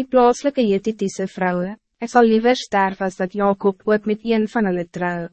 Die plaaslike Jetitiese vrouwen, ik zal liever sterven als dat Jacob ook met een van hulle trouw.